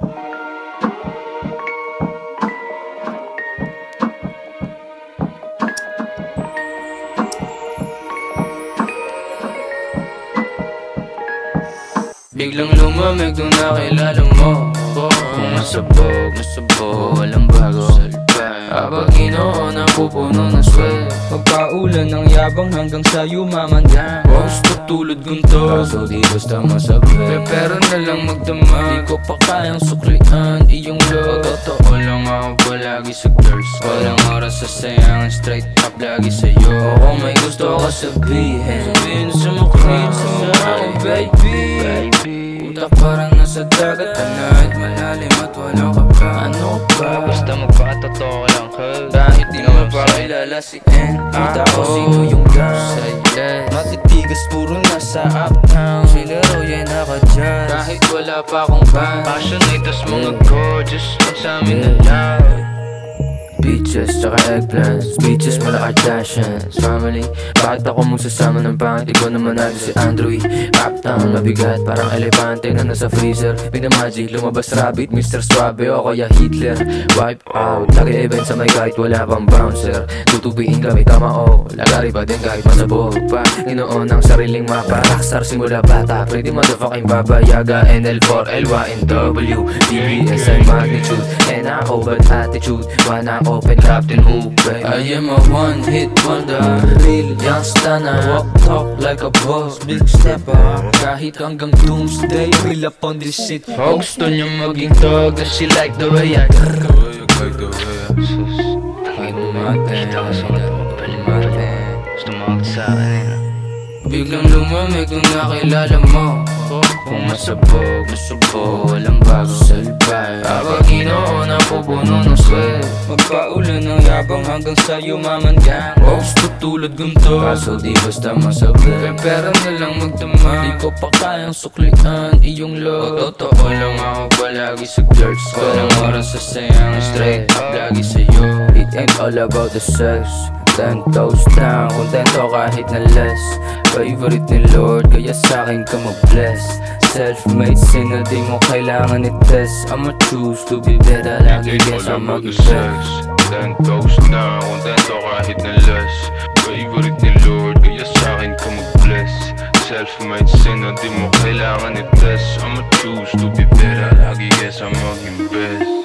Biglang lumamig nung nakilala mo. Kung masabog, masabog, walang bago Habang inoon ang pupuno ng swel Pagpaulan ng yabang hanggang sa yumaman Gusto tulad gunto Kaso di basta masabi. Pero na lang magdama. Di ko pa kayang suklian iyong love Totoo lang ako palagi sa girls Walang oras sa sayang Straight up lagi sa'yo. Oo may gusto ko sabihin. Sabihin sa mukha sa baby. Utak parang nasa dagat Tonight malalim at walang kaba Ano ba? Basta Kahit di mo pa kilala si N Kita ko sino yung gang Silent Matitigas puro nasa uptown. Sila raw yan naka-jazz Kahit wala pa akong band Passionate tas mga gorgeous Ang sa amin na loud Beaches, tsaka eggplants. Beaches, mala Kardashians Family, bakit ako magsasama ng pangit Ikaw naman natin si Andrew Uptown, mabigat, parang elepante na nasa freezer. Pinamagic, lumabas rabbit, Mr. Suave o kaya Hitler. Wipe out, lagi event sa may kahit wala pang bouncer? Tutubiin kami kamao, lagari pa din kahit masabog pa? Ginoon ang sariling mapa, rockstar simula bata. Pretty motherfucking baba, yaga, NL4, LYNW DBS ay magnitude, NAO bad attitude. Wanna open Captain Who, babe I am a one hit wonder. Real youngster na Walk talk like a boss. Big stepper Kahit hanggang doomsday Real up on this shit. Oh gusto niya maging dog Cause she like the way I Kahit umaten Umaten Gusto mo sa akin Biglang lumamig nung nakilala mo. Kung masabog, masabog, walang bago. Salbay Habang inoon ang pupuno ng swel Magpaulan ng yabang hanggang sa yumaman gang. Gusto tulad gunto Kaso di basta masabi. Pera na lang magdama Di ko pa kayang suklian iyong love. Totoo lang ako palagi sa girls Walang oras sa sayang Straight up lagi sa'yo. It ain't all about the sex. Ten toes down, kontento kahit na less. Favorite ni Lord, kaya sa'kin ka mag-bless Self-made sinner, di mo kailangan i-test. I'ma choose to be better, lagi guess I'm mag-best Then toast na, kontento kahit na less. Favorite ni Lord, kaya sa'kin ka mag-bless. Self-made sinner, di mo kailangan i-test. I'ma choose to be better, lagi yes I'm mag-invest